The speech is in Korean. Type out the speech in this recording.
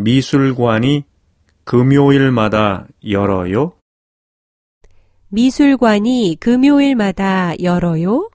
미술관이 금요일마다 열어요? 미술관이 금요일마다 열어요?